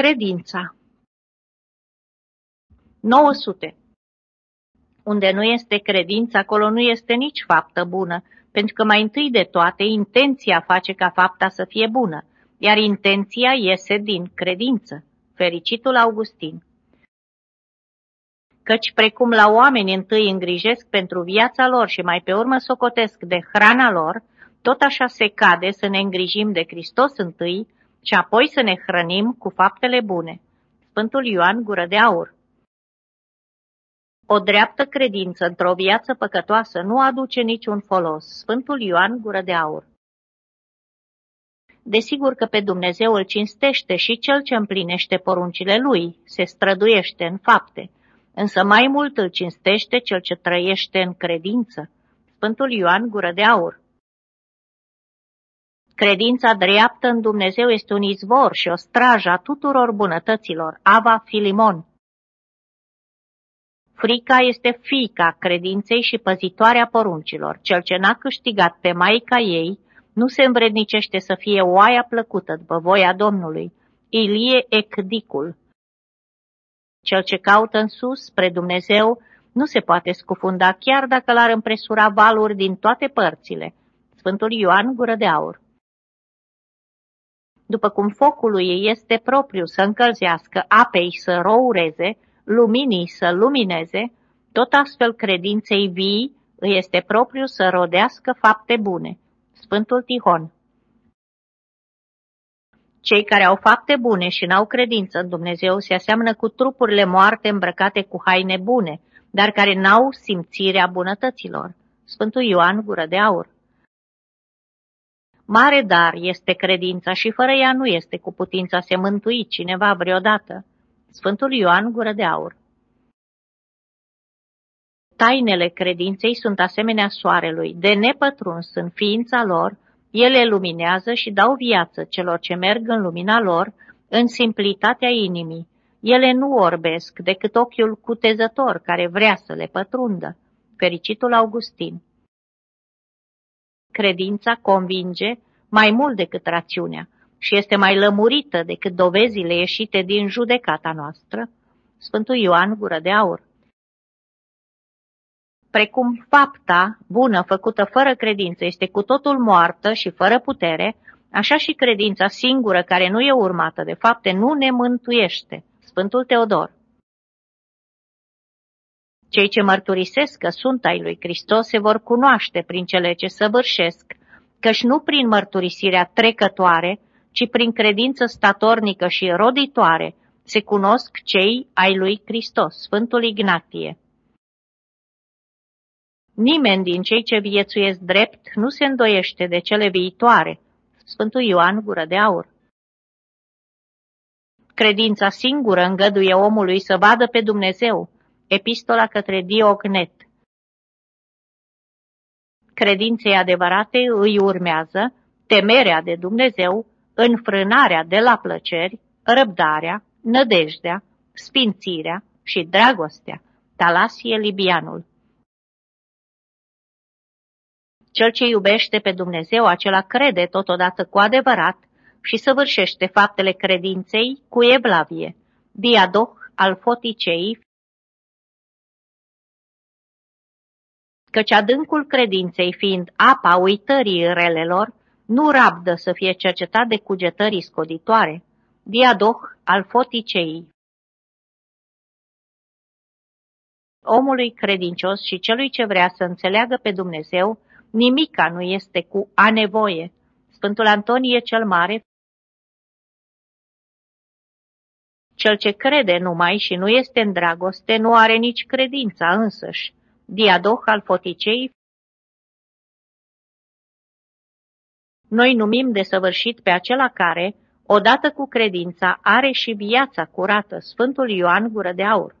Credința 900. Unde nu este credință, acolo nu este nici faptă bună, pentru că mai întâi de toate intenția face ca fapta să fie bună, iar intenția iese din credință. Fericitul Augustin Căci precum la oameni întâi îngrijesc pentru viața lor și mai pe urmă socotesc de hrana lor, tot așa se cade să ne îngrijim de Hristos întâi și apoi să ne hrănim cu faptele bune. Sfântul Ioan Gură de Aur O dreaptă credință într-o viață păcătoasă nu aduce niciun folos. Sfântul Ioan Gură de Aur Desigur că pe Dumnezeu îl cinstește și cel ce împlinește poruncile lui, se străduiește în fapte, însă mai mult îl cinstește cel ce trăiește în credință. Sfântul Ioan Gură de Aur Credința dreaptă în Dumnezeu este un izvor și o strajă a tuturor bunătăților. Ava Filimon Frica este fica credinței și păzitoarea poruncilor. Cel ce n-a câștigat pe maica ei nu se învrednicește să fie oaia plăcută după voia Domnului. Ilie Ecdicul Cel ce caută în sus, spre Dumnezeu, nu se poate scufunda chiar dacă l-ar împresura valuri din toate părțile. Sfântul Ioan Gură de Aur după cum focului este propriu să încălzească, apei să roureze, luminii să lumineze, tot astfel credinței vii îi este propriu să rodească fapte bune. Sfântul Tihon Cei care au fapte bune și n-au credință în Dumnezeu se aseamnă cu trupurile moarte îmbrăcate cu haine bune, dar care n-au simțirea bunătăților. Sfântul Ioan Gură de Aur Mare dar este credința și fără ea nu este cu putința să mântui cineva vreodată. Sfântul Ioan Gură de Aur Tainele credinței sunt asemenea soarelui, de nepătruns în ființa lor, ele luminează și dau viață celor ce merg în lumina lor, în simplitatea inimii. Ele nu orbesc decât ochiul cutezător care vrea să le pătrundă. Fericitul Augustin Credința convinge mai mult decât rațiunea și este mai lămurită decât dovezile ieșite din judecata noastră. Sfântul Ioan Gură de Aur Precum fapta bună făcută fără credință este cu totul moartă și fără putere, așa și credința singură care nu e urmată de fapte nu ne mântuiește. Sfântul Teodor cei ce mărturisesc că sunt ai lui Hristos se vor cunoaște prin cele ce săvârșesc, căci nu prin mărturisirea trecătoare, ci prin credință statornică și roditoare se cunosc cei ai lui Hristos. Sfântul Ignatie Nimeni din cei ce viețuiesc drept nu se îndoiește de cele viitoare. Sfântul Ioan Gură de Aur Credința singură îngăduie omului să vadă pe Dumnezeu, Epistola către Diognet Credinței adevărate îi urmează temerea de Dumnezeu, înfrânarea de la plăceri, răbdarea, nădejdea, sfințirea și dragostea. Talasie Libianul Cel ce iubește pe Dumnezeu, acela crede totodată cu adevărat și săvârșește faptele credinței cu evlavie. Diadoh al foticei, căci adâncul credinței fiind apa uitării relelor, nu rabdă să fie cercetat de cugetării scoditoare. Diadoh al foticei Omului credincios și celui ce vrea să înțeleagă pe Dumnezeu, nimica nu este cu a nevoie. Sfântul Antonie cel Mare Cel ce crede numai și nu este în dragoste nu are nici credința însăși. Diadoh al foticei, noi numim de săvârșit pe acela care, odată cu credința, are și viața curată, Sfântul Ioan Gură de Aur.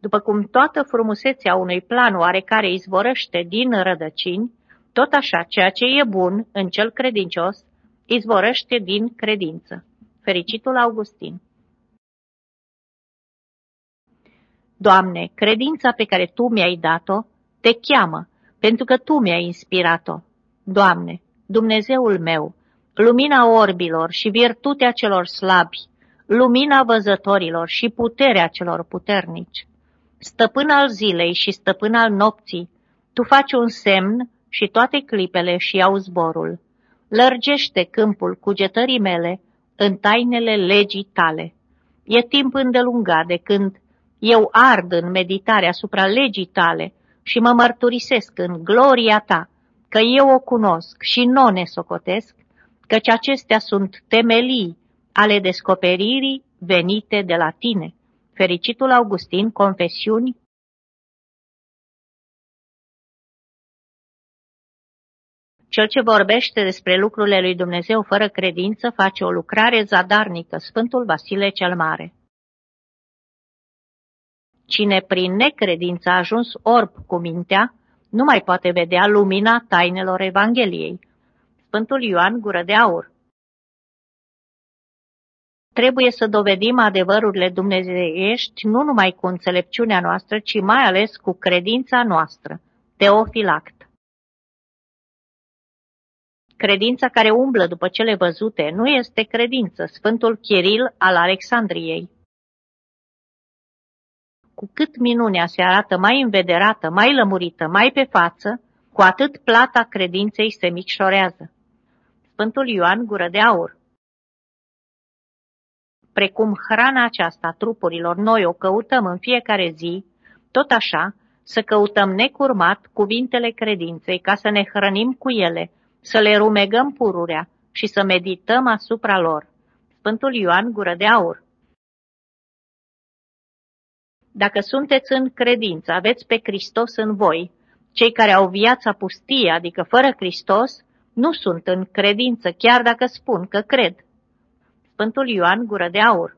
După cum toată frumusețea unui plan oarecare izvorăște din rădăcini, tot așa ceea ce e bun în cel credincios izvorăște din credință. Fericitul Augustin Doamne, credința pe care Tu mi-ai dat-o te cheamă, pentru că Tu mi-ai inspirat-o. Doamne, Dumnezeul meu, lumina orbilor și virtutea celor slabi, lumina văzătorilor și puterea celor puternici. Stăpân al zilei și stăpân al nopții, tu faci un semn și toate clipele și iau zborul. Lărgește câmpul cugetării mele în tainele legii tale. E timp îndelungat de când eu ard în meditarea asupra legii tale și mă mărturisesc în gloria ta, că eu o cunosc și nu ne socotesc, căci acestea sunt temelii ale descoperirii venite de la tine. Fericitul Augustin, Confesiuni Cel ce vorbește despre lucrurile lui Dumnezeu fără credință face o lucrare zadarnică, Sfântul Vasile cel Mare. Cine prin necredință a ajuns orb cu mintea, nu mai poate vedea lumina tainelor Evangheliei. Sfântul Ioan Gură de Aur Trebuie să dovedim adevărurile dumnezeiești nu numai cu înțelepciunea noastră, ci mai ales cu credința noastră. Teofilact Credința care umblă după cele văzute nu este credință, Sfântul Chiril al Alexandriei. Cu cât minunea se arată mai învederată, mai lămurită, mai pe față, cu atât plata credinței se micșorează. Sfântul Ioan Gură de Aur Precum hrana aceasta a trupurilor noi o căutăm în fiecare zi, tot așa să căutăm necurmat cuvintele credinței ca să ne hrănim cu ele, să le rumegăm pururea și să medităm asupra lor. Sfântul Ioan Gură de Aur Dacă sunteți în credință, aveți pe Hristos în voi, cei care au viața pustie, adică fără Hristos, nu sunt în credință, chiar dacă spun că cred. Sfântul Ioan Gură de Aur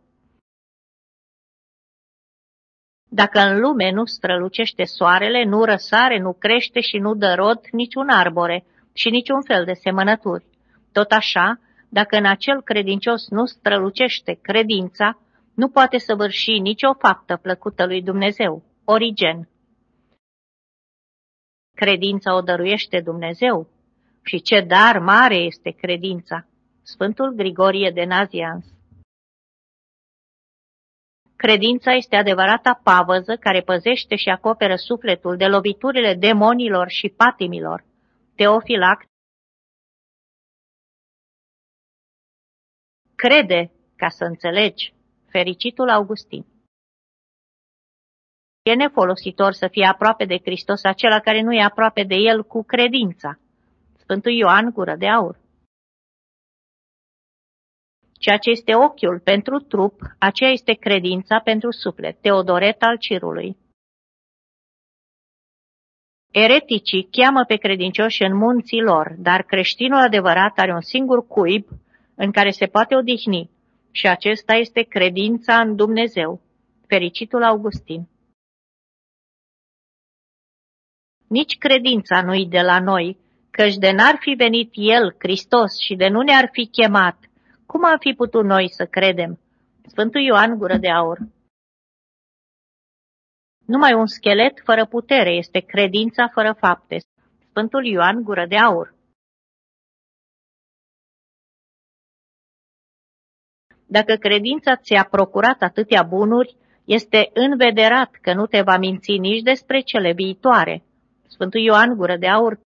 Dacă în lume nu strălucește soarele, nu răsare, nu crește și nu dă rod niciun arbore și niciun fel de semănături. Tot așa, dacă în acel credincios nu strălucește credința, nu poate săvârși nicio faptă plăcută lui Dumnezeu. Origen Credința o dăruiește Dumnezeu și ce dar mare este credința. Sfântul Grigorie de Nazians Credința este adevărata pavăză care păzește și acoperă sufletul de loviturile demonilor și patimilor. Teofilact Crede ca să înțelegi. Fericitul Augustin E nefolositor să fie aproape de Hristos acela care nu e aproape de El cu credința. Sfântul Ioan Gură de Aur Ceea ce este ochiul pentru trup, aceea este credința pentru suflet. Teodoret al Cirului Ereticii cheamă pe credincioși în munții lor, dar creștinul adevărat are un singur cuib în care se poate odihni și acesta este credința în Dumnezeu. Fericitul Augustin Nici credința nu-i de la noi, căci de n-ar fi venit El, Hristos, și de nu ne-ar fi chemat, cum am fi putut noi să credem? Sfântul Ioan Gură de Aur Numai un schelet fără putere este credința fără fapte. Sfântul Ioan Gură de Aur Dacă credința ți-a procurat atâtea bunuri, este învederat că nu te va minți nici despre cele viitoare. Sfântul Ioan Gură de Aur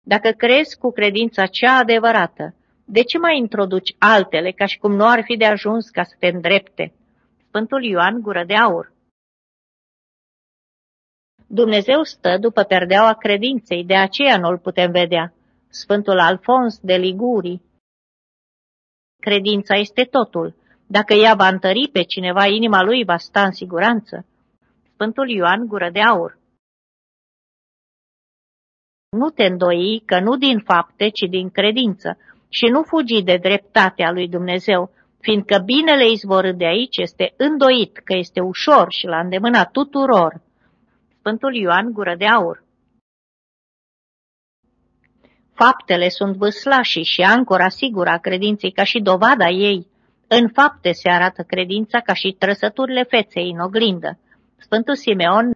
Dacă crezi cu credința cea adevărată, de ce mai introduci altele ca și cum nu ar fi de ajuns ca să te îndrepte? Sfântul Ioan Gură de Aur Dumnezeu stă după perdeaua credinței, de aceea nu-l putem vedea. Sfântul Alfons de Liguri Credința este totul. Dacă ea va întări pe cineva, inima lui va sta în siguranță. Sfântul Ioan Gură de Aur nu te îndoi că nu din fapte, ci din credință, și nu fugi de dreptatea lui Dumnezeu, fiindcă binele izvorât de aici este îndoit că este ușor și la îndemâna tuturor. Sfântul Ioan Gură de Aur Faptele sunt vâslașii și ancora sigură a credinței ca și dovada ei. În fapte se arată credința ca și trăsăturile feței în oglindă. Sfântul Simeon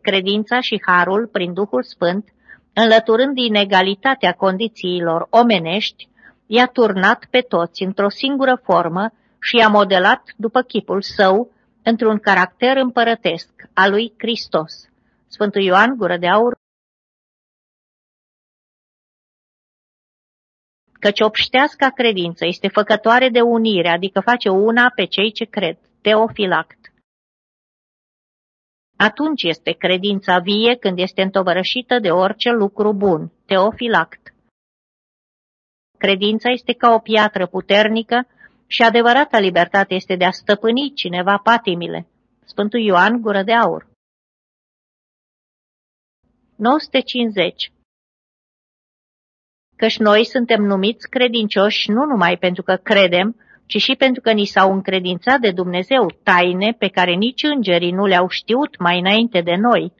credința și harul prin Duhul Sfânt înlăturând inegalitatea condițiilor omenești, i-a turnat pe toți într-o singură formă și i-a modelat după chipul său într-un caracter împărătesc al lui Hristos. Sfântul Ioan Gură de Aur Căci obșteasca credință este făcătoare de unire, adică face una pe cei ce cred. Teofilact atunci este credința vie când este întovărășită de orice lucru bun. Teofilact. Credința este ca o piatră puternică și adevărata libertate este de a stăpâni cineva patimile. Sfântul Ioan, gură de aur. 950. Căci noi suntem numiți credincioși nu numai pentru că credem, ci și pentru că ni s-au încredințat de Dumnezeu taine pe care nici îngerii nu le-au știut mai înainte de noi.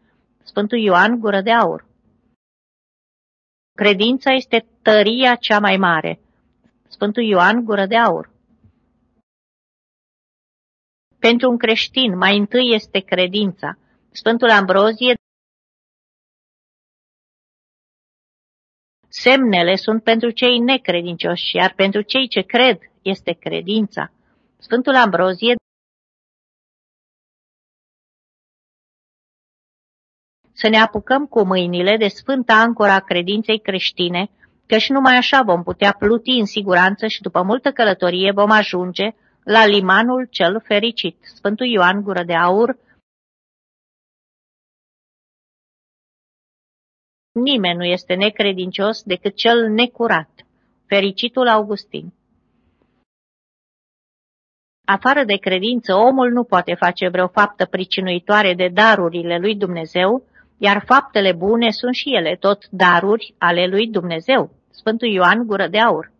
Sfântul Ioan, gură de aur. Credința este tăria cea mai mare. Sfântul Ioan, gură de aur. Pentru un creștin, mai întâi este credința. Sfântul Ambrozie Semnele sunt pentru cei necredincioși, iar pentru cei ce cred este credința. Sfântul Ambrozie să ne apucăm cu mâinile de sfânta ancora credinței creștine, căci numai așa vom putea pluti în siguranță și după multă călătorie vom ajunge la limanul cel fericit. Sfântul Ioan Gură de Aur Nimeni nu este necredincios decât cel necurat. Fericitul Augustin Afară de credință, omul nu poate face vreo faptă pricinuitoare de darurile lui Dumnezeu, iar faptele bune sunt și ele tot daruri ale lui Dumnezeu. Sfântul Ioan Gură de Aur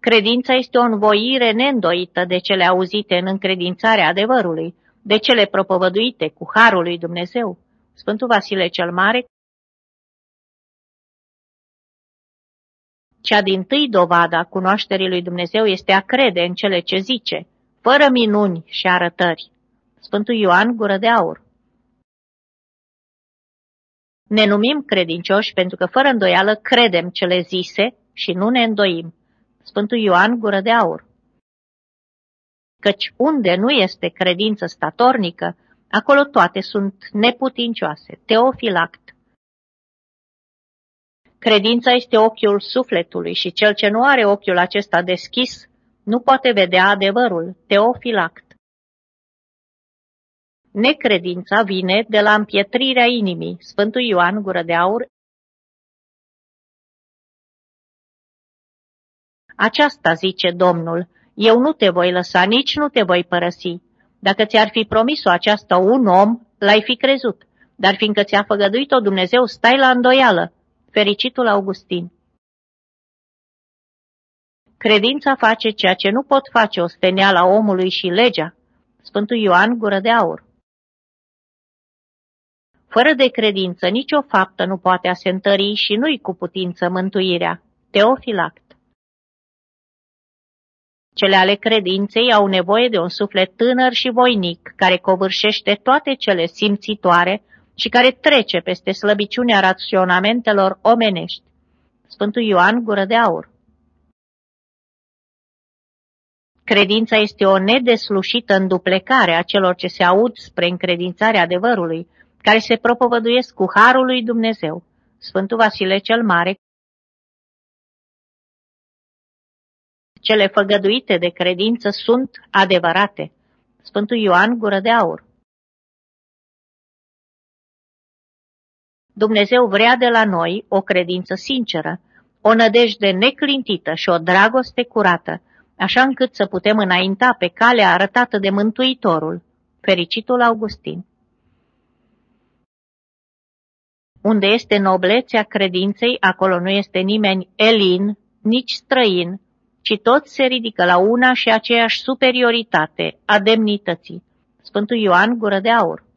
Credința este o învoire neîndoită de cele auzite în încredințarea adevărului, de cele propovăduite cu harul lui Dumnezeu. Sfântul Vasile cel Mare Cea din tâi dovadă a cunoașterii lui Dumnezeu este a crede în cele ce zice, fără minuni și arătări. Sfântul Ioan Gură de Aur Ne numim credincioși pentru că fără îndoială credem cele zise și nu ne îndoim. Sfântul Ioan Gură de Aur Căci unde nu este credință statornică, acolo toate sunt neputincioase. Teofilact Credința este ochiul sufletului și cel ce nu are ochiul acesta deschis nu poate vedea adevărul. Teofilact. Necredința vine de la împietrirea inimii. Sfântul Ioan Gură de Aur Aceasta zice Domnul, eu nu te voi lăsa, nici nu te voi părăsi. Dacă ți-ar fi promis-o aceasta un om, l-ai fi crezut, dar fiindcă ți-a făgăduit-o Dumnezeu, stai la îndoială. Fericitul Augustin Credința face ceea ce nu pot face osteneala omului și legea. Sfântul Ioan Gură de Aur Fără de credință, nicio faptă nu poate a se întări și nu-i cu putință mântuirea. Teofilact Cele ale credinței au nevoie de un suflet tânăr și voinic, care covârșește toate cele simțitoare și care trece peste slăbiciunea raționamentelor omenești. Sfântul Ioan Gură de Aur Credința este o nedeslușită înduplecare a celor ce se aud spre încredințarea adevărului, care se propovăduiesc cu Harul lui Dumnezeu. Sfântul Vasile cel Mare Cele făgăduite de credință sunt adevărate. Sfântul Ioan Gură de Aur Dumnezeu vrea de la noi o credință sinceră, o nădejde neclintită și o dragoste curată, așa încât să putem înainta pe calea arătată de Mântuitorul, fericitul Augustin. Unde este noblețea credinței, acolo nu este nimeni elin, nici străin, ci toți se ridică la una și aceeași superioritate a demnității. Sfântul Ioan Gură de Aur